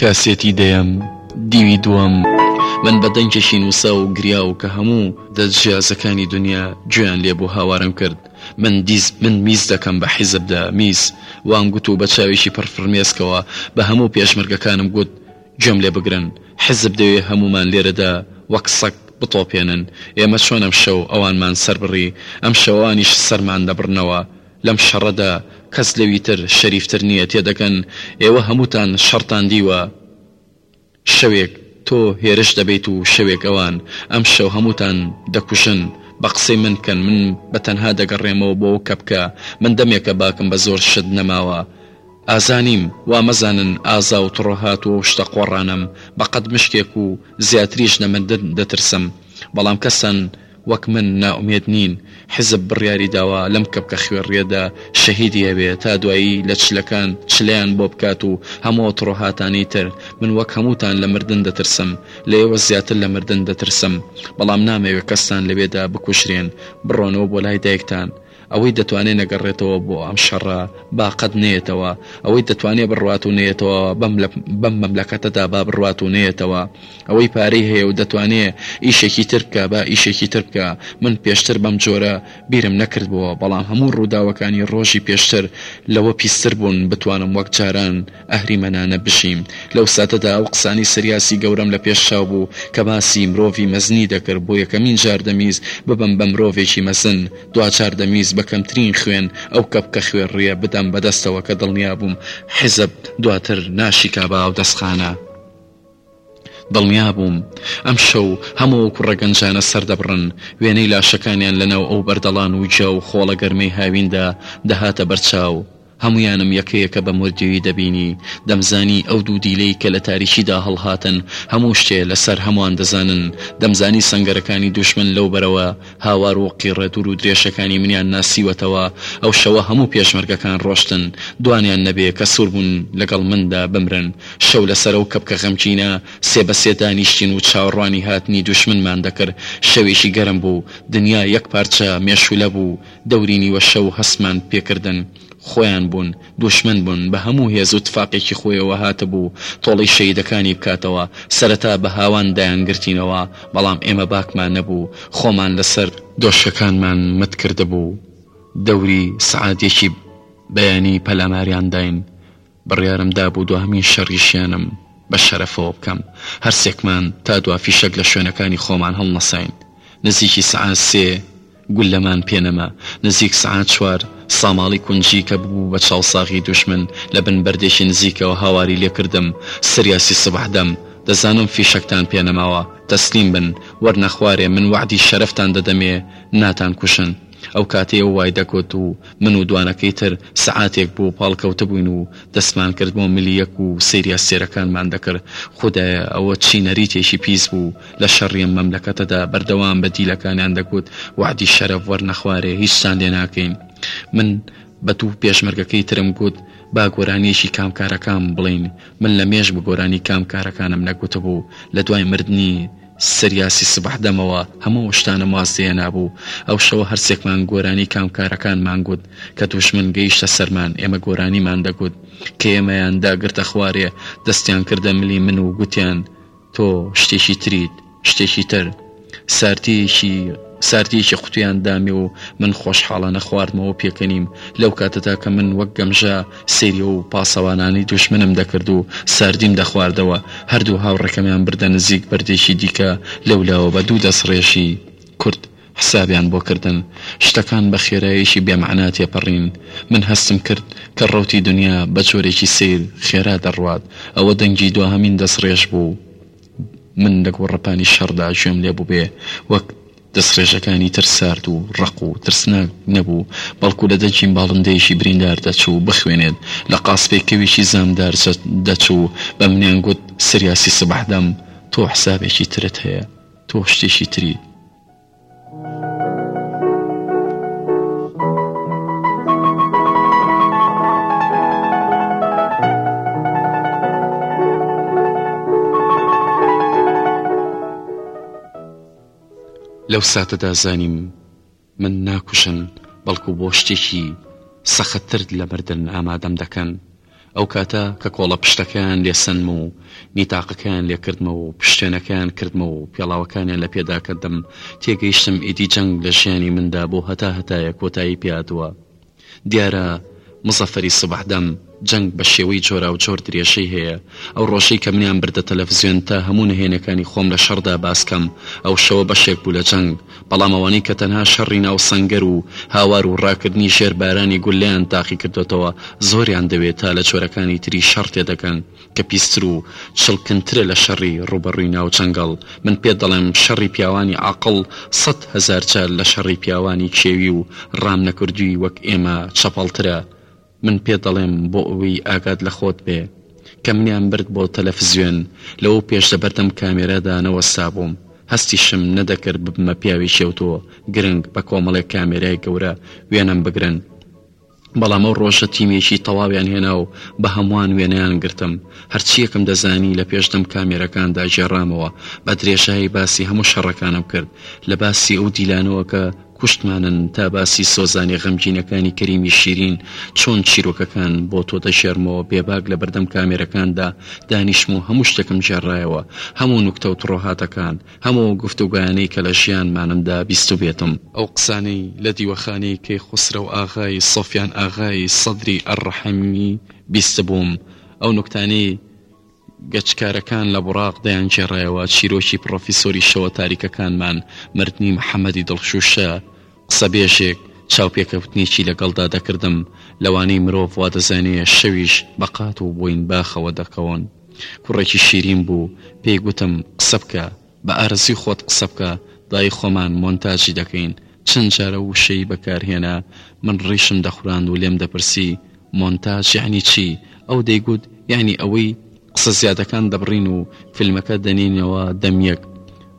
کاسێتی دەیەم دیوی دووەم. من بە دەنگێکی نووسا و گریا و کە هەموو. دە جیازەکانی دنیا گوێیان لێ بوو هاوارم کرد من دیز من میز دەکەم بە حیزب دە میز وام گوت و بە چاوێکی پڕ فرمێسکەوە بە هەموو پێشمەرگەکانم گوت گوێم لێ بگرن حیزب دەوێ هەموومان لێرەدا وەک سەگ بتۆپێنن ئێمە چۆن ئەمشەو ئەوانمان سەر بڕی ئەمشەوانیش سەرمان دەبڕنەوە لەم شەڕەدا کەس لەوی تر شەریفتر نیە تێدەگەن ئێوە هەمووتان شەڕتان دیوە شەوێک تۆ هێرش دەبەیت و شەوێک ئەوان ئەم شەو هەمووتان دەکوژن بە قسەی من بکەن من بە تەنها دەگەڕێمەوە بۆ ئەو کەپکە من دەمێکە باکم بە زۆر شت نەماوە ئازانیم وا مەزانن ئازا و تڕۆ هاتووە و شتە قۆڕانەم بە قەد مشکێک و زیاتریش لە مردن دەترسم بەڵام کەستان وەک من نائومێد نین، حزب بڕیاری داوە لەم کەپکە خوێڕیەدا شەهیدی هەبێ تا دوایی لە چلەکان چلەیان بۆ بکات و هەموو ئەو تڕۆهاتانەی تر، من وەک هەمووتان لە مردن دەترسم، لە ئێوە زیاتر لە مردن دەترسم، بەڵام نامەوێ کەستان لەوێدا بکوژرێن، بڕۆنەوە بۆ لای دایکتان. ئەوەی دەتوانێ نەگەڕێتەوە بۆ ئەم شەڕە با قەت نەیەتەوە، ئەوەی دەتوانێ بڕوات و نەیەتەوە بەم مەملەکەتەدا با بڕوات و نەیەتەوە، ئەوەی پارەی هەیە و دەتوانێ ئیشێکی تر بکا با ئیشێکی تر بکا، من پێشتر بەم جۆرە بیرم نەکردبووە، بەڵام هەموو ڕووداوەکانی ڕۆژی پێشتر لەوە پیستر بوون بتوانم وەک جاران ئەهریمەنانە بژیم. لەو ساتەدا ئەو قسانەی سریاسی گەورەم لە پێش چاو بوو کە باسی مرۆڤی مەزنی دەکرد، بۆ یەکەمین جار دەمویست ببم بە مرۆڤێکی مەزن، دواجار دەمویست بە کەمترین خوێن ئەو کەپکە خوێڕییە بدەم بە دەستەوە کە دڵنیا بووم حیزب دواتر ناشیکا بە ئاودەستخانە. دڵنیا بووم ئەمشەو هەموو ئەو کوڕە گەنجانە سەردەبڕن، وێنەی لاشەکانیان لەناو ئەو بەردەڵان و گیا و خۆڵە گەرمەی هاویندا دەهاتە بەرچاو. هەموویانم یەکەیەکە بە مردوویی دەبینی. دەمزانی ئەو دوو دیلەی کە لە تاریکیدا هەڵهاتن، هەموو شتێ لەسەر هەمووان دەزانن. دەمزانی سەنگەرەکانی دوژمن لەو بەرەوە، هاوار و قیڕە دوور و درێژەکانی منیان ناسیوەتەوە، ئەو شەوە هەموو پێشمەرگەکان ڕۆشتن، دوانیان نەبێ کە سوور بوون لەگەڵ مندا بمرن، شەو لەسەر ئەو کەپکە غەمگینە سێ بە سێ دانیشتین و چاوەڕوانی هاتنی دوژمنمان دەکرد، شەوێکی گەرم بوو، دنیا یەک پارچە مێشوولە بوو، دەوری نیوە شەو هەستمان پێکردن خۆیان بوون، دوشمن بوون بە هەموو هێز و تفاقێکی خۆیەوە هاتبوو تۆڵەی شەهیدەکانی بکاتەوە، سەرەتا بە هاوان دایانگرتینەوە، بەڵام ئێمە باکمان نەبوو، خۆمان لەسەر. دۆشکەکانمان مت کردبوو، دەوری سەعاتێکی بەیانی پەلاماریان داین، بڕیارم دابوو دواهەمین شەڕی ژیانم بە شەرەفەوە بکەم، هەرسێکمان تا دوا فیشەک لە شوێنەکانی خۆمان هەڵنەساین، نزیکی سەعات سێ گوللەمان پێ نەما. نزیک سەعات چوار، ساماڵی کونجی کە ببوو بە چاوساغی دوژمن، لە بن بەردێکی نزیکەوە هاواری لێ کردم، سریاسی سبح دەم، دەزانم فیشەکتان پێ نەماوە، تەسلیم بن، وەرنە خوارێ، من وەعدی شەرەفتان دەدەمێ ناتان کوشن. ئەو کاتەی ئەو وای دەگوت و من و دوانەکەی تر سەعاتێک بوو پاڵکەوتبووین و دەستمان کرد بۆ ملیەک و سەیری ئەستێرەکانمان دەکرد، خودایە ئەوە چی نەریتێکی پیس بوو، لە شەڕی ئەم مەملەکەتەدا بەردەوام بە دیلەکانیان دەگوت وەعدی شەرەف وەرنە خوارێ هیچتان لێ ناکەین من بە دوو پێشمەرگەکەی ترم گوت با گۆرانیەکی کامکارەکان بڵین من لە مێژ بە گۆرانی کامکارەکانم نەگوتبوو لە دوای مردنی سریاسی سبح دەمەوە هەموو ئەو شتانم واز لێنابوو ئەو شەوە هەرسێکمان گۆرانی کامکارەکانمان گوت کە دوژمن گەیشتە سەرمان ئێمە گۆرانیمان دەگوت کە ئێمەیان داگرتە خوارێ دەستیان کردە ملی من و گوتیان تۆ شتێکی تریت شتێکی تر. سارتییەکی سارتییەکی قوتویان دامێ و من خۆشحاڵانە خواردمەوە پێکەنیم لەو کاتەدا کە من وەک گەمژە سەیری ئەو پاسەوانانەی دوژمنم دەکرد و ساردیم دەخواردەوە هەردوو هاوڕێکەمیان بردە نزیک بەردێکی دیکە لەولاوە بە دوو دەستڕێژی کورت حسابیان بۆ کردن، شتەکان بە خێراییەکی بێ مەعنا تێپەڕین، من هەستم کرد کە ڕەوتی دنیا بە جۆرێکی سەیر خێرا دەڕوات، ئەوە دەنگی دواهەمین دەستڕێژ بوو، من لە گۆڕەپانی شەڕدا گوێم لێ بووبێ وەک دەستڕێژەکانی تر سارد و ڕەق و ترسناک نەبوو، بەڵکو لە دەنگی باڵندەیەکی بریندار دەچوو بخوێنێت، لە قاسپەیکەوێکی زامدار دەچوو بە منیان گوت سریاسی سبحدم تۆ حسابێکی ترت هەیە. تۆ شتێکی تری. لەو ساتەدا زانیم من ناکوشن بەڵکو بۆ شتێکی سەخت تر لە مردن ئامادەم دەکەن، ئەو کاتە کە کۆڵەپشتەکەیان لێ سەندم و نیتاقەکەیان لێ کردمەوە و پشتێنەکەیان کردمەوە و پێڵاوەکانیان لە پێدا کردم تێگەیشتم ئیدی جەنگ لە ژیانی مندا بۆ هەتا هەتایە کۆتایی پێهاتووە، دیارە مزەفەری سبح دەم جەنگ بە شێوەی جۆراو جۆر درێژەی هەیە ئەو ڕۆژەی کە منیان بردە تەلەفزیۆن تا هەموو نهێنێکانی خۆم لە شەڕدا باس کەم ئەو شەوە بەشێک بوو لە جەنگ بەڵام ئەوانەی کە تەنها شەڕی ناو سەنگەر و هاوار و ڕاکردنی ژێر بارانی گوللەیان تاقی کردۆتەوە زۆریان دەوێ تا لە جۆرەکانی تری شەڕ تێدەگەن کە پیستر و چڵکنترە لە شەڕی ڕووبەڕووی ناو جەنگەڵ، من پێت دەڵێم شەڕی پیاوانی عاقڵ سەد هەزار جار لە شەڕی پیاوانی کێوی و ڕامنەکردووی وەک ئێمە چەپەڵترە. من پێت دەڵێم بۆ ئەوەی ئاگات لە خۆت بێ. کە منیان برد بۆ تەلەفزیۆن، لەوە پێش لە بەردەم کامێرادا نەوەستابووم. هەستیشم نەدەکرد ببمە پیاوێکی ئەوتۆ گرنگ بە کۆمەڵێک کامێرای گەورە وێنەم بگرن. بەڵام ئەو ڕۆژە تیمێکی تەواویان هێنا و بە هەمووان وێنەیان گرتم، هەرچییەکم دەزانی لە پێشدەم کامێرەکاندا گێڕامەوە، بە درێژایی باسی هەموو شەڕەکانم کرد، لە باسی ئەو دیلانەوە کە کوشتمانن تا باسی سۆزانی غەمگینەکانی کەریمی شیرین، چۆن چیرۆکەکان بۆ تۆ دەگێڕمەوە بێباک لەبەردەم کامێرەکاندا دانیشم و هەموو شتێکم گێڕایەوە، هەموو نوکتە و تڕۆهاتەکان. هەموو ئەو گفتوگۆیانەی کە لە ژیانمانمدا بیستبێتم. ئەو قسانەی لە دیوەخانی کەیخوسرەو ئاغای سۆفیان ئاغای سەدری ئەڕحەمی بیستبووم. ئەو نوکتانەی گەچکارەکان لە بوڕاق دەیانگێڕایەوە، چیرۆکی پڕۆفیسۆری شەوە تاریکەکانمان، مردنی محەمەدی دڵشووشە، قسەبێژێک، چاوپێکەوتنێکی لەگەڵدا دەکردم. لەوانەی مرۆڤ وادەزانێ شەویش بە قات و بۆینباخەوە دەکەون. کوڕێکی شیرین بوو پێی گوتم قسە بکە بە ئارەزوی خۆت قسە بکە دایی خۆمان مۆنتاجی دەکەین چەند جار ئەو وشەی بەکار هێنا من ڕیشم دەخوراند و لێم دەپرسی مۆنتاج یەعنی چی ئەو دەیگوت یەعنی ئەوەی قسە زیادەکان دەبڕین و فیلمەکە دەنینەوە دەم یەک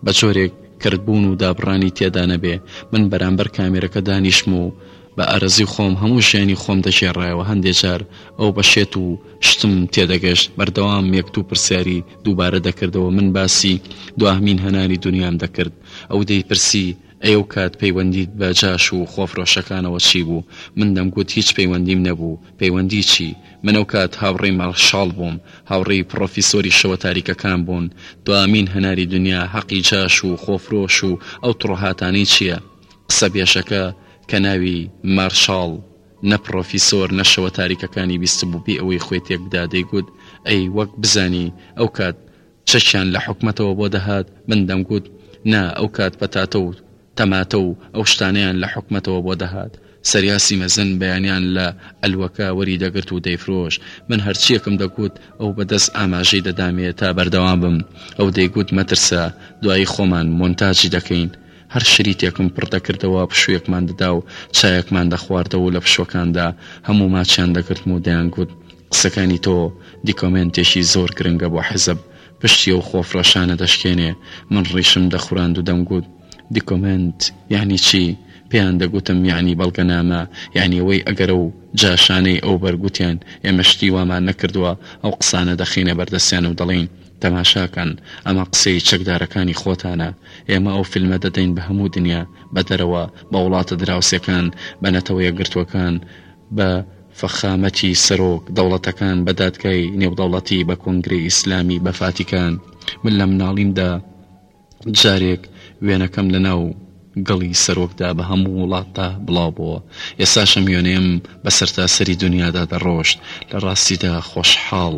بە جۆرێک کردبوون و دابڕانی تێدا نەبێ من بەرامبەر کامێرەکە دانیشتم و بە ئارەزووی خۆم هەموو ژیانی خۆم دەگێڕایەوە، هەندێ جار ئەو بە شێت و شتم تێدەگەشت، بەردەوام یەک دوو پرسیاری دووبارە دەکردەوە، من باسی دواهمین هەناری دونیام دەکرد، ئەو دەیپرسی ئەی ئەو کات پەیوەندیت بە جاش و خۆفرۆشەکانەوە چی بوو؟ من دەمگوت هیچ پەیوەندیم نەبوو، پەیوەندی چی؟ من ئەو کات هاوڕێی مارشاڵ بووم، هاوڕێی پڕۆفیسۆری شەوە تاریکەکان بوون، دواهمین هەناری دونیا حەقی جاش و خۆفرۆش و ئەو تڕۆهاتانەی چییە؟ قسەبێژەکە کە ناوی، مارشاڵ، نە پڕۆفیسۆر نە شەوە تاریکەکانی بیستبوو بێ ئەوەی خۆی تێکبدا دەیگوت، ئەی وەک بزانی ئەو کات چەکیان لە حکومەتەوە بۆ دەهات؟ من دەمگوت، نا ئەو کات پەتاتە و تەماتە و ئەو شتانەیان لە حکومەتەوە بۆ دەهات. سریاسی مەزن بەیانیان لە ئەلوەکە وەری دەگرت و دەیفرۆشت. من هەرچییەکم دەگوت ئەو بە دەست ئاماژەی دەدامێ تا بەردەوام بم. ئەو دەیگوت مەترسە دوایی خۆمان مۆنتاجی دەکەین. هەر شریتێکم پڕ دەکردەوە پشوویەکمان دەدا و چایەکمان دەخواردەوە و لە پشووەکاندا هەموو ماچیان دەگرتم و دەیانگوت، قسەکانی تۆ دیکۆمێنتێکی زۆر گرنگە بۆ حیزب، پشتی ئەو خۆفرۆشانە دەشکێنێ. من ڕیشم دەخوراند و دەمگوت، دیکۆمێنت یەعنی چی؟ پێیان دەگوتم، یەعنی بەڵگەنامە، یەعنی ئەوەی ئەگەر ئەو جاشانەی ئەوبەر گوتیان، ئێمە شتی وامان نەکردووە، ئەو قسانە دەخەینە بەردەستیان و دەڵێین، تەماشاکەن ئەمە قسەی چەکدارەکانی خۆتانە، ئێمە ئەو فیلمە دەدەین بە هەموو دنیا، بە دەرەوە، بە وڵاتە دراوسێکان، بە نەتەوە یەکگرتووەکان، بە فەخامەتی سەرۆک، دەوڵەتەکان، بە دادگای نێودەوڵەتی، بە کۆنگرەی ئیسلامی، بە فاتیکان. من لە مناڵیمدا جارێک وێنەکەم لە ناو گەڵی سەرۆکدا بە هەموو وڵاتدا بڵاو بۆوە ئێستاش ئەم وێنەیەم بە سەرتاسەری دونیادا دەڕۆشت لە ڕاستیدا خۆشحاڵ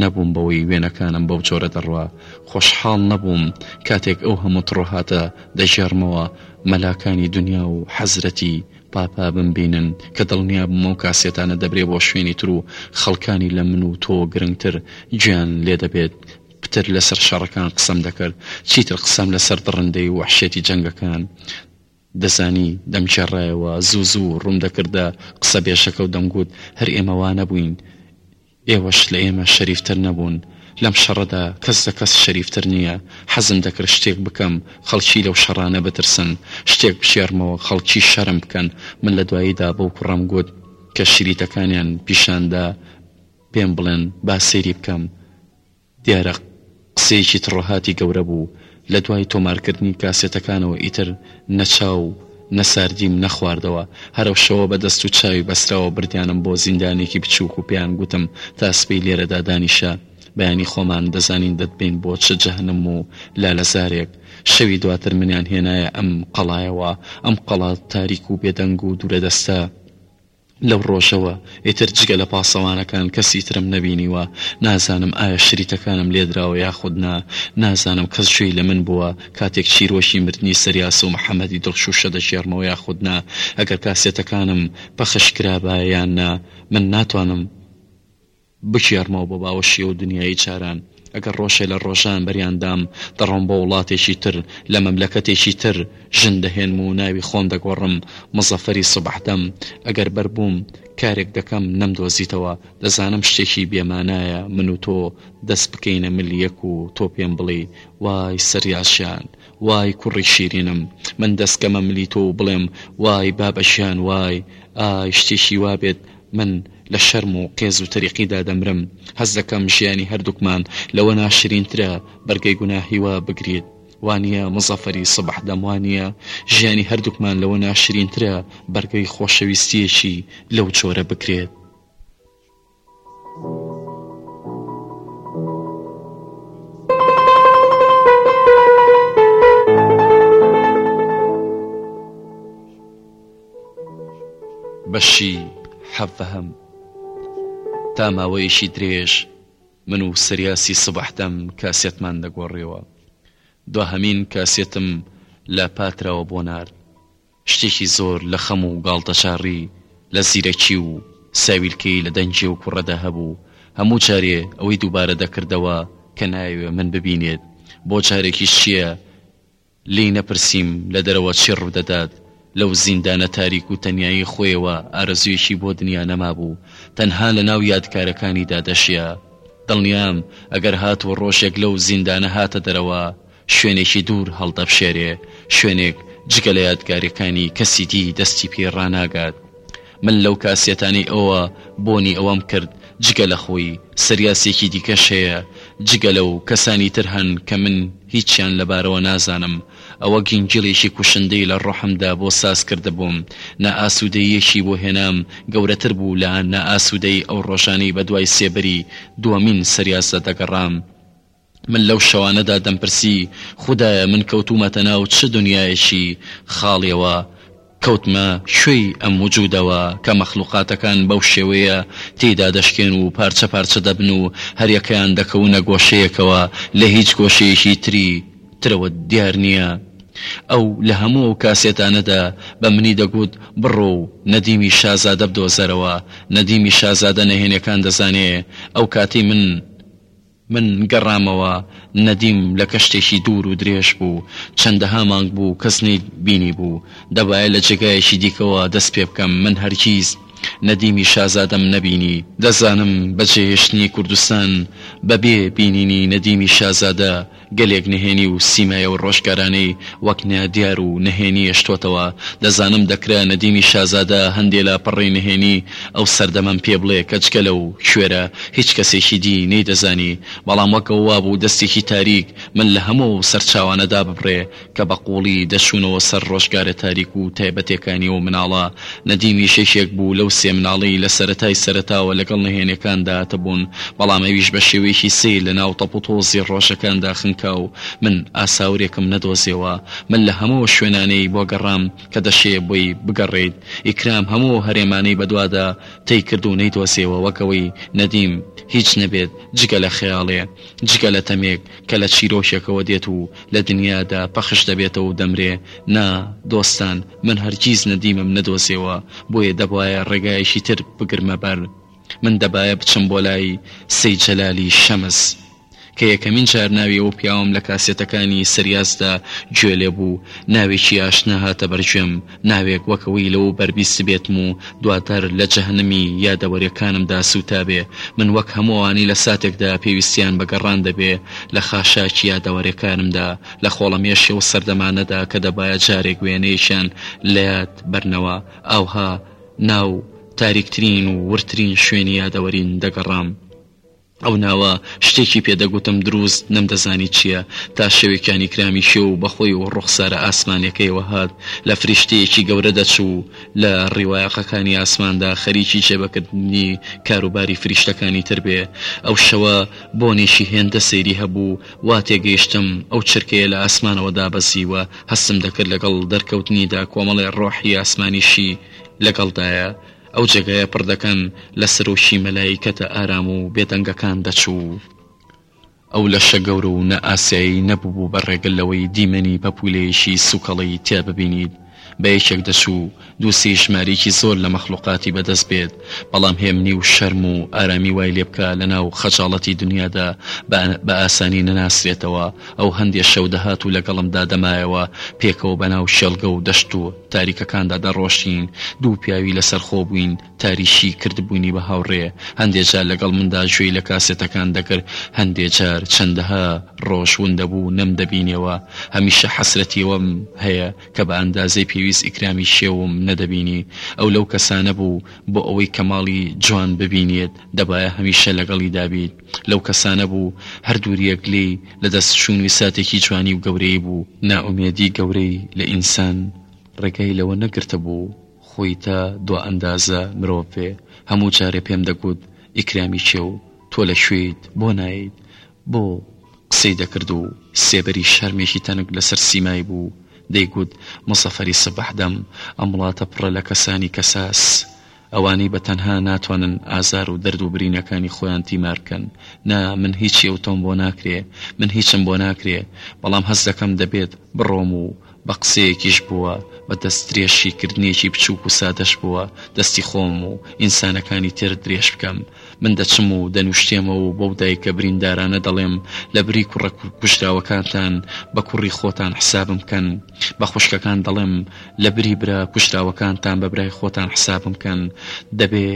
نەبووم بەوەی وێنەکانم بەو جۆرە دەڕوا خۆشحاڵ نەبووم کاتێک ئەو هەموو تڕۆهاتە دەژێڕمەوە مەلاکانی دونیا و حەزرەتی پاپا بمبینن کە دڵنیا بووم ئەو کاسێتانە دەبرێ بۆ شوێنی تر و خەڵکانی لە من و تۆ گرنگتر گوێیان لێ دەبێت پتر لەسەر شەڕەکان قسەم دەکرد، چیتر قسەم لەسەر دڕندەیی و وەحشیەتی جەنگەکان دەزانی، دەمگێڕایەوە، زوو زوو ڕووم دەکردە قسەبێژەکە و دەمگوت، هەر ئێمە وا نەبووین، ئێوەش لە ئێمە شەریفتر نەبوون، لەم شەڕەدا کەس لە کەس شەریفتر نییە، حەزم دەکرد شتێک بکەم خەڵکی لەو شەڕانە بترسن، شتێک بشێڕمەوە خەڵکی شەرم بکەن، من لە دواییدا بەو کوڕەم گوت کە شریتەکانیان پیشاندا پێم بڵێن با سەیری بکەم، دیارە قسەیەکی تڕۆهاتی گەورە بوو، لە دوای تۆمارکردنی کاسێتەکانەوە ئیتر نە چا و نە ساردیم نەخواردەوە، هەر ئەو شەوە بە دەست و چاوی بەستراوە بردیانم بۆ زیندانێکی بچووک و پێیان گوتم تا سبەی لێرەدا دانیشە، بەیانی خۆمان دەزانین دەتبەین بۆ چ جەهەنم و لالەزارێک، شەوی دواتر منیان هێنایە ئەم قەڵایەوە، ئەم قەڵا تاریک و بێدەنگ و دوورەدەستە، لەو ڕۆژەوە ئیتر جگە لە پاسەوانەکان کەسی ترم نەبینیوە، نازانم ئایا شریتەکانم لێدراوە یاخود نا، نازانم کەس گوێی لە من بووە کاتێک چیرۆکی مردنی سەریاسە و محەمەدی دڵ شووشە دەگێڕمەوە یاخود نا، ئەگەر کاسێتەکانم پەخش کرابایە یان نا، من ناتوانم بکێڕمەوە بۆ باوەشی و دنیایی جاران ئەگەر ڕۆژێ لە ڕۆژان بەریان دام دەڕۆم بۆ وڵاتێکی تر لە مەملەکەتێکی تر ژن دەهێنم و ناوی خۆم دەگۆڕم مزەفەری سوبح دەم ئەگەر بەر بووم کارێک دەکەم نەمدۆزیتەوە دەزانم شتێکی بێ مانایە من و تۆ دەست بکەینە مل یەک و تۆ پێم بڵێی وای سەریاز ژیان وای کوڕی شیرینم من دەست کەمە ملی تۆ و بڵێم وای بابە ژیان وای ئای شتێکی وا بێت من لە شەرم و قێز و تەریقیدا دەمرم، هەست دەکەم ژیانی هەردووکمان لەوە ناشرینترە بەرگەی گوناهی وا بگریت، وانییە موزەفەری سوبح دەم وانییە؟ ژیانی هەردووکمان لەوە ناشرینترە بەرگەی خۆشەویستییەکی لەو جۆرە بگرێت. بەشی حەڤدەهەم تا ماوەیەکی درێژ من و سریاسی سبەحدەم کاسێتمان دەگۆڕیەوە دواهەمین کاسێتم لە پاتراوە بۆ نارد شتێکی زۆر لە خەم و گاڵتەچاڕی لە زیرەکی و ساویلکەی لە دەنگی و کوڕەدا هەبوو هەموو جارێ ئەوەی دووبارە دەکردەوە کە نایەوێ من ببینێت بۆ جارێکیش چییە لێی نەپرسیم لە دەرەوە چی ڕوودەدات، لەو زیندانە تاریک و تەنیایی خۆیەوە ئارەزوویەکی بۆ دنیا نەمابوو، تەنها لەناو یادگارەکانیدا دەژیا. دڵنیام ئەگەر هاتوو ڕۆژێک لەو زیندانە هاتە دەرەوە، شوێنێکی دوور هەڵدەبژێرێ، شوێنێک جگە لە یادگارەکانی کەسی دی دەستی پێی ڕاناگات. من لەو کاسێتانەی ئەوە بۆنی ئەوەم کرد جگە لە خۆی سریاسێکی دیکەش هەیە جگە لەو کەسانی تر هەن کە من هیچیان لەبارەوە نازانم ئەوە گینگیڵێکی کوشندەی لە ڕۆحمدا بۆ ساز کردبووم نائاسودەییەکی بۆ هێنام گەورەتر بوو لە نائاسودەیی ئەو ڕۆژانەی بەدوای سێبەری دووەمین سریاسە دەگەڕام من لەو شەوانەدا دەمپرسی خودایە من کەوتوومەتە ناو چ دنیایەکی خاڵیەوە، کەوتمە کوێی ئەم وجودەوە کە مەخلوقاتەکان بەو شێوەیە تێیدا دەشکێن و پارچە پارچە دەبن و هەریەکەیان دەکەونە گۆشەیەکەوە لە هیچ گۆشەیەکی تری ترەوە دیار نییە؟ ئەو لە هەموو ئەو کاسێتانەدا بە منی دەگوت بڕۆ و نەدیمی شازادە بدۆزەرەوە، نەدیمی شازادە نەهێنیەکان دەزانێ، ئەو کاتەی من. من گەڕامەوە نەدیم لە کەشتێکی دوور و درێژ بوو، چەندەها مانگ بوو کەس نەیت بینیبوو، دەبایە لە جێگایەکی دیکەوە دەست پێ بکەم، من هەرگیز نەدیمی شازادەم نەبینی، دەزانم بە جێهێشتنی کوردستان بە بێ بینینی نەدیمی شازادە گەلێک نهێنی و سیمایە و ڕۆژگارانەی وەک نادیار و نهێنی ئەشتۆتەوە، دەزانم دەکرا نەدیمی شازادە هەندێ لاپەڕەی نهێنی ئەو سەردەمەم پێ بڵێ کەچکە لەو کوێرە هیچ کەسێکی دی نەیدەزانی بەڵام وەک ئەو وابوو دەستێکی تاریک من لە هەموو ئەو سەرچاوانە داببڕێ کە بە قووڵی دەچوونەوە سەر ڕۆژگارە تاریک و تایبەتێکانی ئەو مناڵە نەدیمیش یەکێک بوو لەو سێ مناڵەی لە سەرەتای سەرەتاوە لەگەڵ نەهێنێکان داتبوون بەڵام ئەویش بە شێوەیەکی سەیر لە ناو تەپ و تۆزی ڕۆژەکاندا خنکا و من ئاساورێکم نەدۆزیەوە من لە هەموو ئەو شوێنانەی بۆ گەڕام کە دەشێ بۆی بگەڕێیت ئیکرام هەموو ئەو هەرێمانەی بەدوادا تەی کرد و نەیدۆزیەوە وەک ئەوەی نەدیم هیچ نەبێت جگە لە خەیاڵێ جگە لە تەمێک کە لە چیرۆکێکەوە دێت و لە دنیادا پەخش دەبێتەوە و دەمرێ نا دۆستان من هەرگیز نەدیمم نەدۆزیەوە بۆیە دەبوایە ڕێگایەکی تر بگرمە بەر من دەبایە بچم بۆ لای سەی جەلالی شەمس کە یەکەمین جار ناوی ئەو پیاوەم لە کاسێتەکانی سریازدا گوێ لێ بوو ناوێکی ئاشنا هاتە بەرگوێم ناوێک وەک ئەوەی لەوە بەر بیستبێتم و دواتر لە جەهەنەمی یادەوەریەکانمدا سوتابێ من وەک هەموو ئەوانەی لە ساتێکدا پێویستیان بە گەڕان دەبێ لە خاشاکی یادەوەریەکانمدا لە خۆڵەمێشی ئەو سەردەمانەدا کە دەبایە جارێک وێنەیەکیان لە یاد بەرنەوە ئاوها ناو تاریکترین و وردترین شوێنی یادەوەریم دەگەڕام ئەو ناوە شتێکی پێ دەگوتم دروست نەمدەزانی چییە تا شەوێکانی کرامی شێو و بەخۆی و ڕوخسارە ئاسمانیەکەیەوە هات لە فریشتەیەکی گەورە دەچوو لە ڕیوایەقەکانی ئاسماندا خەریکی جێبەکردنی کاروباری فریشتەکانی تر بێ ئەو شەوە بۆنێکی هێندە سەیری هەبوو وا تێگەیشتم ئەو چرکەیە لە ئاسمانەوە دابەزیوە، هەستم دەکرد لەگەڵ دەرکەوتنیدا کۆمەڵێ ڕۆحی ئاسمانیشی لەگەڵدایە، ئەو جێگایە پڕ دەکەن لە سەرۆکی مەلایکەتە ئارام و بێدەنگەکان دەچوو. ئەو لەشە گەورە و نائاسایی نەبووبوو بە ڕێگە لەوەی دیمەنی پەپوولەیەکی سووکەڵی تێ ببینیت، بە یەکێک دەچوو دوو سێی ژمارەیەکی زۆر لە مەخلوقاتی بەدەست بێت، بەڵام هێمنی و شەرم و ئارامی وای لێ بکا لە ناو خەجاڵەتی دنیادا بە ئاسانی نەناسرێتەوە، ئەو هەندێ شەو دەهات و لەگەڵمدا دەمایەوە، پێکەوە بە ناو کێڵگە و دەشت و تاریکەکاندا دەڕۆشتین، دوو پیاوی لەسەرخۆ بووین، تاریشی کردبووینی بە هاوڕێ، هەندێ جار لەگەڵ مندا گوێی لە کاسێتەکان دەگرت، هەندێ جار چەندەها ڕۆژ ون دەبوو نەمدەبینێوە، هەمیشە حەسرەتی ئەوەم هەیە کە بە ئەندازەی پێویست ئیکرامی شێوم نەدەبینی، ئەو لەو کەسانە بوو بۆ ئەوەی کەماڵی جوان ببینێت دەبایە هەمیشە لەگەڵیدا بیت، لەو کەسانە بوو هەر دوورییەک لێی لە دەست چوونی ساتێکی جوانی و گەورەی بوو. نائومێدی گەورەی لە ئینسان ڕێگای لەوە نەگرتبوو. خۆی تا دوا ئەندازە مرۆڤ بێ هەموو جارێ پێم دەگوت ئیکرامی کێ و تۆ لە کوێیت بۆ نایەیت بۆ قسەی دەکرد و سێبەری شەرمێکی تەنک لەسەر سیمای بوو دەیگوت مزەفەری سبح دەم ئەم وڵاتە پڕە لە کەسانی کەساس ئەوانەی بە تەنها ناتوانن ئازار و دەرد و برینەکانی خۆیان تیمار بکەن نا من هیچی و تۆم بۆ ناکرێ من هیچم بۆ ناکرێ بەڵام هەست دەکەم دەبێت بڕۆم و بە قسەیەکیش بووە، بە دەستدرێژی کردنێکی بچووک و سادەش بووە، دەستی خۆم و ئینسانەکانی تر درێژ بکەم. من دەچم و دەنووشتێمەوە و بەو دایکە بریندارانە دەڵێم، لە بری کوڕە کوژراوەکانتان بە کوڕی خۆتان حسابم بکەن. بە خوشکەکان دەڵێم، لە بری برا کوژراوەکانتان بە برای خۆتان حسابم بکەن. دەبێ.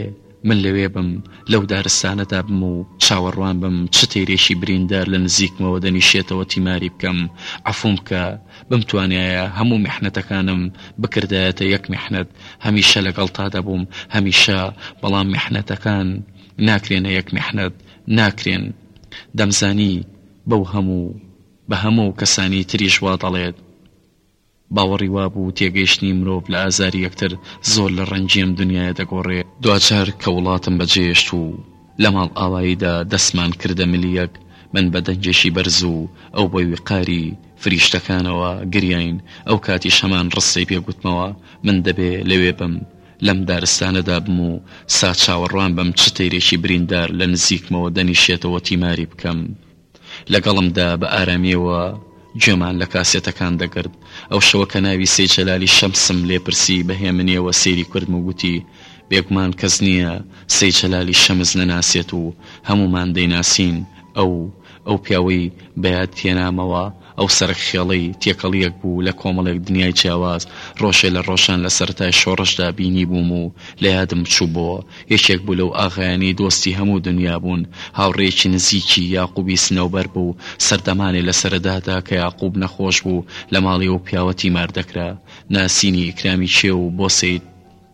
من لەوێ بم، لەو دارستانەدا بم و چاوەڕوان بم چ تەیرێکی بریندار لە نزیکمەوە دەنیشێتەوە تیماری بکەم، عەفوم بکە، بمتوانیایە هەموو میحنەتەکانم بکردایەتە یەک میحنەت، هەمیشە لەگەڵتا دەبووم، هەمیشە، بەڵام میحنەتەکان ناکرێنە یەک میحنەت، ناکرێن. دەمزانی بەو هەموو، بە هەموو کەسانی تریش وا دەڵێت. باوەڕی وابوو تێگەیشتنی مرۆڤ لە ئازاری یەکتر زۆر لە ڕەنجی ئەم دنیایە دەگۆڕێ. دواجار کە وڵاتم بەجێهێشت و لە ماڵئاواییدا دەستمان کردە ملی یەک، من بە دەنگێکی بەرز و ئەو بە ویقاری فریشتەکانەوە گریاین، ئەو کاتیش هەمان ڕستەی پێ گوتمەوە، من دەبێ لەوێ بم، لەم دارستانەدا بم و سا چاوەڕوان بم چ تەیرێکی بریندار لە نزیکمەوە دەنیشێتەوە تیماری بکەم. لەگەڵمدا بە ئارامییەوە گوێمان لە کاسێتەکان دەگرت. ئەو شەوە کە ناوی سەی جەلالی شەمسم لێ پرسی، بە هێمنییەوە سەیری کردم و گوتی، بێگومان کەس نییە سەی جەلالی شەمس نەناسێت و هەموومان دەیناسین، ئەو، ئەو پیاوەی بە یاد هێنامەوە، ئەو سەرەک خێڵەی تێکەڵیەک بوو لە کۆمەڵێک دنیای جیاواز، ڕۆژێ لە ڕۆژان لە سەرەتای شۆڕشدا بینیبووم و لە یادم بچووبۆوە. یەکێک بوو لەو ئاغایانەی دۆستی هەموو دنیا بوون، هاوڕێیەکی نزیکی یاقووبی سنەوبەر بوو، سەردەمانێ لە سەرەدادا کە یاقووب نەخۆش بوو لە ماڵی ئەو پیاوە تیمار دەکرا. ناسینی ئیکرامی کێو و بۆ سەید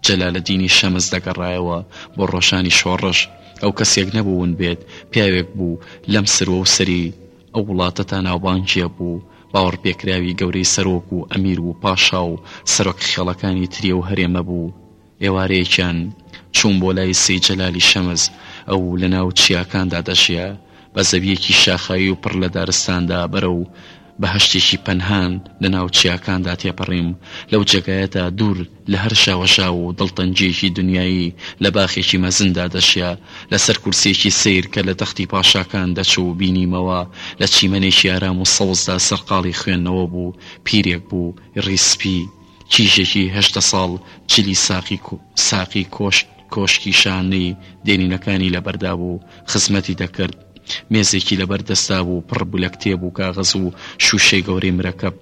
جەلالەدینی شەمس دەگەڕایەوە بۆ ڕۆژانی شۆڕش. ئەو کەسێک نەبوو ون بێت، پیاوێک بوو لەم سروە و سەری ئەو وڵاتە تا ناوبانگیە بوو باوەڕپێکراوی گەورەی سەرۆک و ئەمیر و پاشا و سەرۆک خێڵەکانی تری ئەو هەرێمە بوو. ئێوارەیەکیان چووم بۆ لای سەی جەلالی شەمس، ئەو لە ناو چیاکاندا دەژیا، بە زەوییەکی شاخاوی و پڕ لە دارستاندا بەرەو بەهەشتێکی پەنهان لە ناو چیاکاندا تێپەڕیم، لەو جێگایەدا دوور، لە هەر شاوەشاو و دڵتەنگییەکی دنیایی، لە باخێکی مەزندا دەژیا، لەسەر کورسییەکی سەیر کە لە تەختی پاشاکان دەچوو بینیمەوە، لە چیمەنێکی ئارام و سەوزدا سەرقاڵی خوێندنەوە بوو، پیرێک بوو، ڕیز سپی، کیژێکی هەژدە ساڵ، جلی ساقی ساقی کۆشکی شانەی دێرینەکانی لەبەردا بوو، خزمەتی دەکرد. مێزێکی لەبەر دەستدا بوو پڕ بوو لە کتێب و کاغەز و شووشەی گەورەی مرەکەب.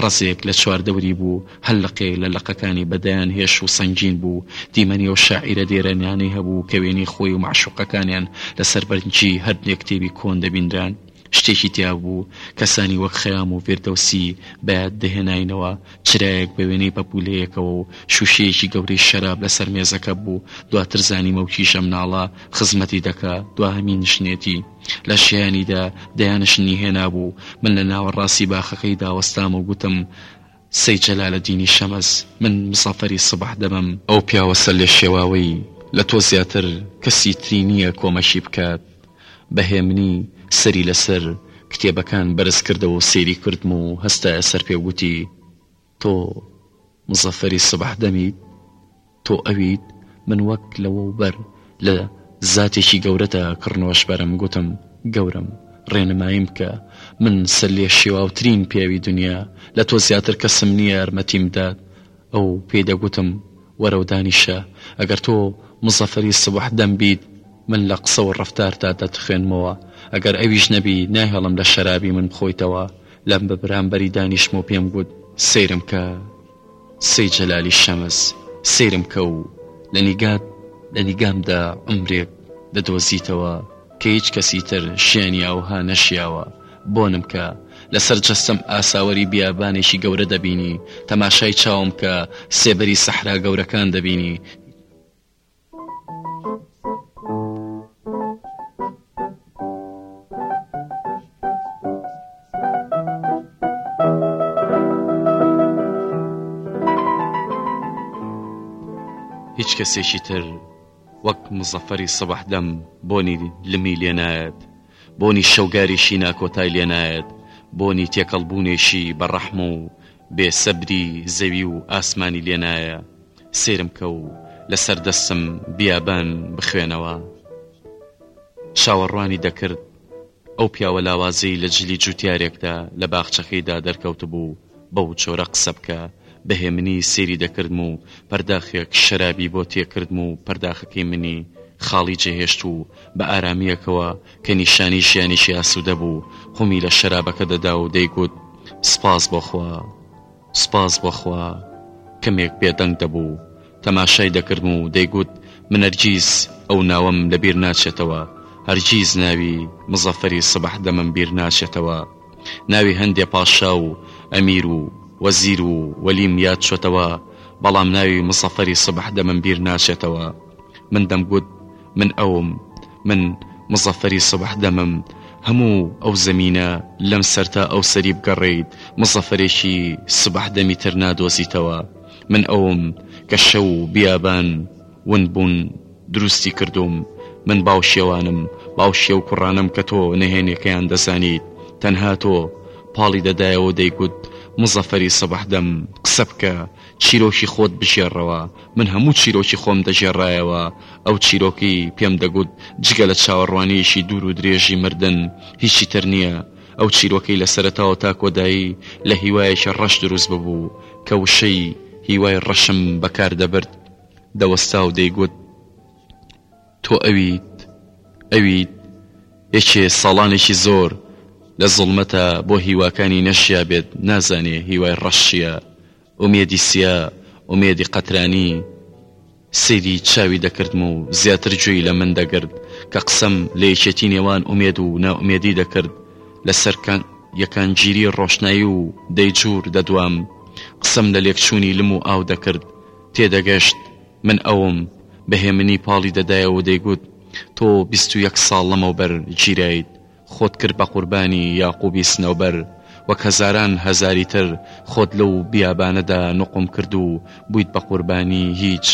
ڕەزێک لە چواردەوری بوو، هەر لقێک لە لقەکانی بە دەیان هێش و سەنگین بوو. دیمەنی ئەو شاعیرە دێرەنیانەی هەبوو کە وێنەی خۆی و مەعشووقەکانیان لە سەر بەرنجی هەر نێ کتێبی کۆن دەبینران، شتێکی تیا بوو کەسانی وەک خەیام و فیردەوسی بە یاد دەهێناینەوە. چرایەک بە وێنەی پەپوولەیەکەوە و شووشەیەکی گەورەی شەراب لە سەر مێزەکە بوو، دواتر زانیم ئەو کیژە مناڵە خزمەتی دەکا، دواهەمین نیشنێتی لە ژیانیدا دەیانشنی هێنابوو و من لە ناوەڕاستی باخەکەیدا وەستام و گوتم، سەی جەلالەدینی شەمەس، من مسەفەری سبح دەبم. ئەو پیاوە سەرلێشێواوەی لە تۆ زیاتر کەسی تری نییە کۆمەکی بکات. بە هێمنی سەری لە سەر کتێبەکان بەرز کردەوە و سەیری کردم و هەستایە سەر پێ و گوتی، تۆ موزەفەری سبح دەمیت؟ تۆ ئەویت؟ من وەک لەوەو بەر لە زاتێکی گەورەدا کڕنۆش بەرم، گوتم، گەورەم، ڕێنماییم بکە، من سەرلێشێواوترین پیاوی دنیا، لە تۆ زیاتر کەسم نییە یارمەتیم بدات، ئەو پێی دەگوتم، وەرەو دانیشە، ئەگەر تۆ مزەفەری سبح دەم بیت، من لە قسە و ڕەفتارتا دەتوخێنمەوە، ئەگەر ئەویش نەبی، ناهێڵم لە شەرابی من بخۆیتەوە، لەم بەبرانبەری دانیشتم و پێم گوت، سەیرم کە، سەی جەلالی شەمس، سەیرم کە و لە نیگات، لە نیگامدا عومرێک دەدۆزیتەوە. کە هیچ کەسی تر شیانی ئاوها نەشیاوە، بۆنم کە، لەسەر جەستەم ئاساوەری بیابانێکی گەورە دەبینی، تەماشای چاوم کە، سێبەری سەحرا گەورەکان دەبینی، هیچ کەسێکی تر. وەک موزەفەری سبح دەم بۆنی لمی لێ نایەت بۆنی شەوگاریشی ناکۆتای لێ نایەت بۆنی تێکەڵ بوونێشی بە ڕەحم و بێ سەبری زەوی و ئاسمانی لێ نایە سەیرم کە و لە سەر دەستم بیابان بخوێنەوە چاوەڕوانی دەکرد ئەو پیاوە لاوازەی لە جلی جوتیارێکدا لە باخچەکەیدا دەرکەوتبوو، بەو جۆرە قسە بکە، بە هێمنی سەیری دەکردم و پەرداخێک شەرابی بۆ تێکردم و پەرداخەکەی منی خاڵی جێهێشت و بە ئارامییەکەوە کە نیشانەی ژیانێکی ئاسوودە بوو قومی لە شەرابەکە دەدا و دەیگوت سوپاس بۆ خوا. سپاس بۆ خوا کەمێک بێدەنگ دەبوو تەماشای دەکردم و دەیگوت منەرگیز ئەو ناوەم لەبیر ناچێتەوە هەرگیز ناوی مزەفەری سبح دەمم بیر ناچێتەوە ناوی هەندێ پاشا و ئەمیر و وەزیر و وەلیم یاد چۆتەوە بەڵام ناوی مزەفەری سبح دەمم بیر ناچێتەوە من دەمگوت من ئەوم من مزەفەری سوبح دەمم هەموو ئەو زەمینە لەم سەر تا ئەو سەری بگەڕێیت مزەفەرێکی سوبح دەمی تر نادۆزیتەوە من ئەوم کە شەو و بیابان ون بوون دروستی کردووم من باوشێوانم باوشێو کوڕانم کە تۆ نهێنیەکەیان دەزانیت تەنها تۆ پاڵی دەدایەوەو دەیگوت مزەفەری سوبح دەم قسە بکە چیرۆکی خۆت بگێڕەوە، من هەموو چیرۆکی خۆم دەگێڕایەوە، ئەو چیرۆکەی پێم دەگوت جگە لە چاوەڕوانییەکی دوور و درێژی مردن هیچی تر نییە، ئەو چیرۆکەی لە سەرەتاوە تا کۆدایی لە هیوایەکی ڕەش دروست ببوو، کە وشەی هیوای ڕەشم بەکار دەبرد، دەوەستا و دەیگوت. تۆ ئەویت ئەویت یەکێ ساڵانێکی زۆر لە زوڵمەتا بۆ هیواکانی نەژیا بێت نازانێ هیوای ڕەش چیە ئومێدی سیا ئومێدی قەترانی سەیری چاوی دەکردم و زیاتر گوێی لە من دەگرت کە قسەم لە یەکێتی نێوان ئومێد و نائومێدی دەکرد لە سەر یەکانگیری ڕۆشنایی و دەیجور دەدوام قسەم لە لێکچوونی لم و ئاو دەکرد تێدەگەشت من ئەوم بە هێمنی پاڵی دەدایەوە و دەیگوت، تۆ بیست و یەک ساڵ لەمەوبەر گیرایت، خۆت کرد بە قوربانی یاقووبی سنەوبەر، وەک هەزاران هەزاری تر خۆت لەو بیابانەدا نوقم کرد و بوویت بە قوربانی هیچ.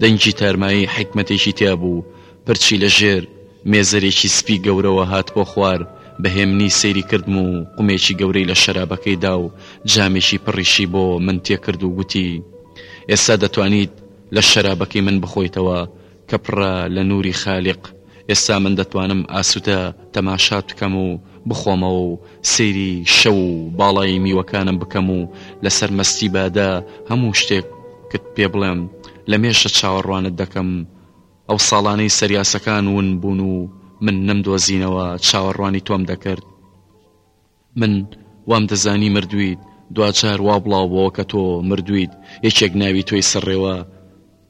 دەنگی تارمایی حیکمەتێکی تیا بوو، پرچی لە ژێر مێزەرێکی سپی گەورەوە هات بۆ خوار، بە هێمنی سەیری کردم و قومێکی گەورەی لە شەرابەکەی دا و جامێکی پڕیشی بۆ من تێ کرد و گوتی، ئێستا دەتوانیت لە شەرابەکەی من بخۆیتەوە کە پڕە لە نوری خالیق، ئێستا من دەتوانم ئاسوتە تەماشات بکەم و بخۆمەوە و سەیری شەو و باڵای میوەکانم بکەم و لە سەرمەستی بادە هەموو شتێک کت پێ بڵێم لە مێشە چاوەڕوانت دەکەم ئەو ساڵانەی سەریاسەکان ون بوون و من نەمدۆزینەوە چاوەڕوانی تۆم دەکرد. من وام دەزانی مردویت دواجار وا بڵاو بۆوە کە تۆ مردویت یەکێک ناوی تۆی سڕێوە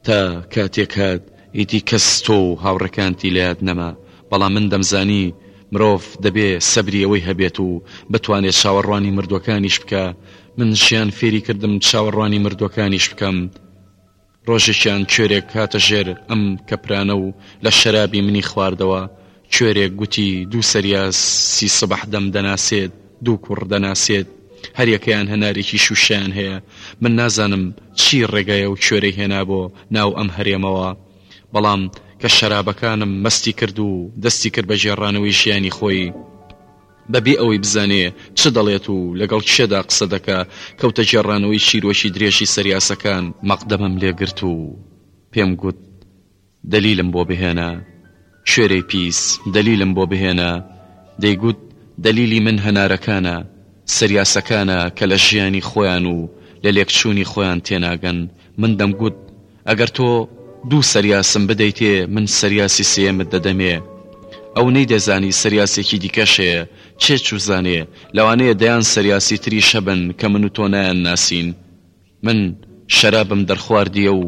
تا کاتێک هات ئیدی کەس تۆ و هاوڕێکانتی لە یاد نەما بەڵام من دەمزانی مرۆڤ دەبێ سەبری ئەوەی هەبێت و بتوانێ چاوەڕوانی مردوەکانیش بکا من ژیان فێری کردم چاوەڕوانی مردوەکانیش بکەم ڕۆژێکیان کوێرێک هاتە ژێر ئەم کەپرانە و لە شەرابی منی خواردەوە، کوێرێک گوتی دوو سەریاس ی سبح دەم دەناسێت، دوو کوڕ دەناسێت، هەریەکەیان هەنارێکی شووشەیان هەیە، من نازانم چی ڕێگای ئەو کوێرەی هێنا بۆ ناو ئەم هەرێمەوە، بەڵام کە شەرابەکانم مەستی کرد و دەستی کرد بە گێڕانەوەی ژیانی خۆی، بە بێ ئەوەی بزانێ چ دەڵێت و لەگەڵ کێدا قسە دەکا، کەوتە گێڕانەوەی چیرۆکی درێژی سەریاسەکان. مەقدەمم لێ گرت و پێم گوت، دەلیلم بۆ بهێنە. کوێرەی پیس، دەلیلم بۆ بهێنە! دەیگوت، دەلیلی من هەنارەکانە، سەریاسەکانە کە لە ژیانی خۆیان و لە لێکچوونی خۆیان تێناگەن. من دەمگوت. ئەگەر تۆ دوو سەریاسم بدەیتێ من سەریاسی سێیەمت دەدەمێ. ئەو نەیدەزانی سەریاسێکی دیکەش هەیە، چێ چوزانێ، لەوانەیە دەیان سەریاسی تریش هەبن کە من و تۆ نایانناسین. من شەرابم دەرخواردییە و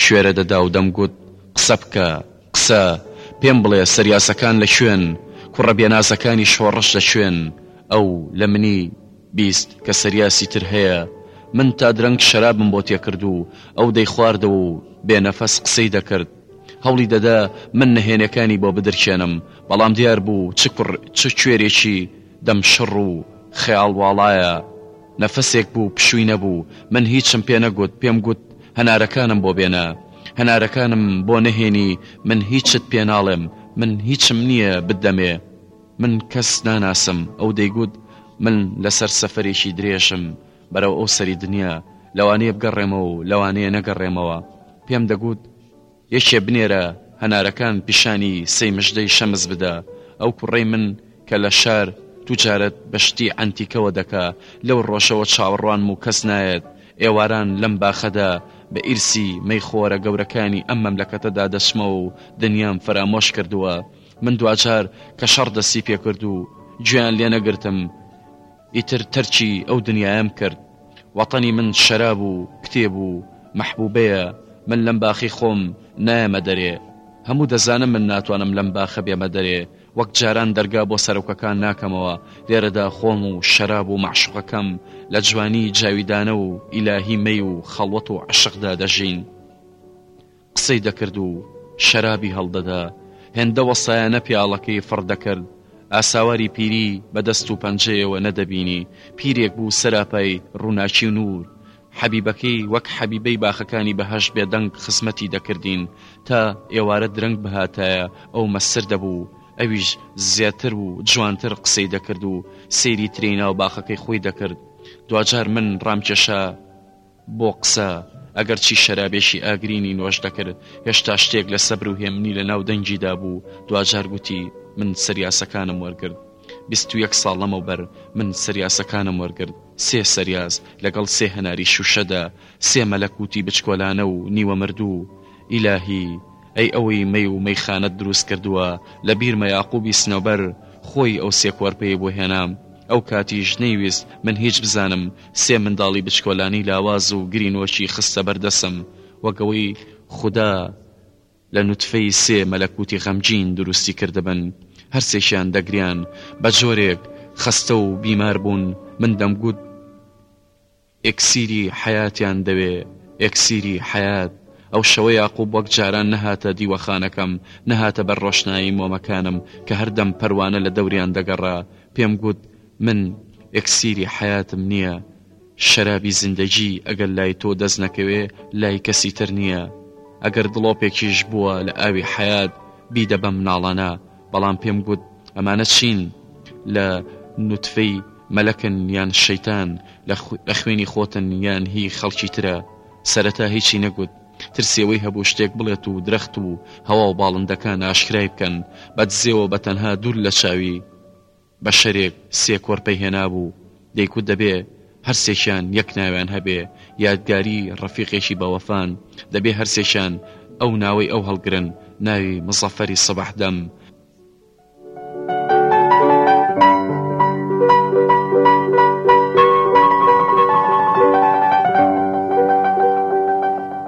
کوێرە دەدا و دەمگوت قسە بکە، قسە، پێم بڵێ سەریاسەکان لە کوێن، کوڕە بێنازەکانی شۆڕش لە کوێن؟ ئەو لە منی بیست کەسریاسی تر هەیە من تا درەنگ شەرابم بۆ تێکردو ئەو دەیخواردەوە و بێ نەفەس قسەی دەکرد هەوڵی دەدا من نەهێنێکانی بۆ بدرکێنم بەڵام دیار بوو چ کوڕ چ کوێرێکی دەم شڕ و خەیاڵ واڵایە نەفەسێک بوو پشووی نەبوو من هیچم پێ نەگوت پێم گوت هەنارەکانم بۆ بێنە هەنارەکانم بۆ نەهێنی من هیچت پێ ناڵێم من هیچم نیە بتدەمێ من کەس ناناسم، ئەو دەیگوت، من لەسەر سەفەرێکی درێژم بەرەو ئەو سەری دنیا، لەوانەیە بگەڕێمەوە و لەوانەیە نەگەڕێمەوە. پێم دەگوت، یەکێ بنێرە هەنارەکان پیشانی سەی مژدەی شەمس بدە، ئەو کوڕەی من کە لە شار توجارەت بە شتی عەنتیکەوە دەکا، لەو ڕۆژەوە چاوەڕوانم و کەس نایەت، ئێواران لەم باخەدا بە ئیرسی مەیخۆرە گەورەکانی ئەم مەملەکەتەدا دەچمەوە و دنیام فەرامۆش کردووە. من دواجار کە شەڕ دەستی پێکرد و گوێیان لێ نەگرتم ئیتر تەرکی ئەو دنیایم کرد وەتەنی من شەراب و کتێب و مەحبوبەیە من لەم باخی خۆم نایەمە دەرێ هەموو دەزانم من ناتوانم لەم باخە بێمە دەرێ وەک جاران دەرگا بۆ سەرۆکەکان ناکەمەوە لێرەدا خۆم و شەراب و مەعشوقەکەم لە جوانی جاویدانە و ئیلاهی مەی و خەڵوەت و عشقدا دەژین. قسەی دەکرد و شەرابی هەڵدەدا، هێندە وەسایانە پیاڵەکەی فڕ دەکرد، ئاساواری پیری بە دەست و پەنجەیەوە نەدەبینی، پیرێک بوو سەراپای ڕووناکی و نوور، حەبیبەکەی وەک حەبیبەی باخەکانی بەهەشت بێدەنگ خزمەتی دەکردین، تا ئێوارە درەنگ بهاتایە ئەو مەسر دەبوو، ئەویش زێتر و جوانتر قسەی دەکرد و سەیری ترێی ناو باخەکەی خۆی دەکرد، دواجار من ڕامکێشا، بۆ قسە، ئەگەر چی شەرابێکی ئاگرینی نۆش دەکرد، هێشتا شتێک لە سەبر و هێمنی لە ناو دەنگیدا بوو، دواجار گوتی، من سریاسەکانم وەرگرت. بیست و یەک ساڵ لەمەوبەر من سریاسەکانم وەرگرت، سێ سریاس، لەگەڵ سێ هەناری شووشەدا، سێ مەلەکوتی بچکۆلانە و نیوە مردوو. ئیلاهی، ئەی ئەوەی مەی و مەیخانەت دروست کردووە، لە بیرمە یاقووبی سنەوبەر، خۆی ئەو سێ کۆرپەی بۆ هێنام. ئەو کاتیش نەیویست من هیچ بزانم، سێ منداڵی بچکۆلانی لاواز و گرینۆکی خستە بەر دەسم وەک ئەوەی خودا لە نوتفەی سێ مەلەکوتی غەمگین دروستی کردبن هەر سێکیان دەگریان بە جۆرێک خەستە و بیمار بوون من دەمگوت ئێکسیری حەیاتیان دەوێ ئێکسیری حەیات ئەو شەوە یاقوب وەک جاران نەهاتە دیوەخانەکەم نەهاتە بەر ڕۆشنایی مۆمەکانم کە هەردەم پەروانە لە دەوریان دەگەڕا پێم گوت من ئێکسیری حەیاتم نیە شەرابی زیندەگی ئەگەر لای تۆ دەست نەکەوێ لای کەسی تر نیە ئەگەر دڵۆپێکیش بووە لە ئاوی حەیات بیدە بەم مناڵانە بەڵام پێم گوت ئەمانە چین لە نوتفەی مەلەکن یان شەیتان لە خوێنی خۆتن یان هی خەڵکی ترە سەرەتا هیچی نەگوت ترسی ئەوەی هەبوو شتێک بڵێت و درەخت و هەوا و باڵندەکان ئاشکرای بکەن بە دزێوە بە تەنها دوور لە چاوی بە شەرێک سێ کۆرپەی هێنابوو، دەیکوت دەبێ هەر سێکیان یەک ناویان هەبێ، یادگاری ڕەفیقێکی بەوەفان، دەبێ هەر سێکیان ئەو ناوەی ئەو هەڵگرن، ناوی مزەفەری سبح دەم.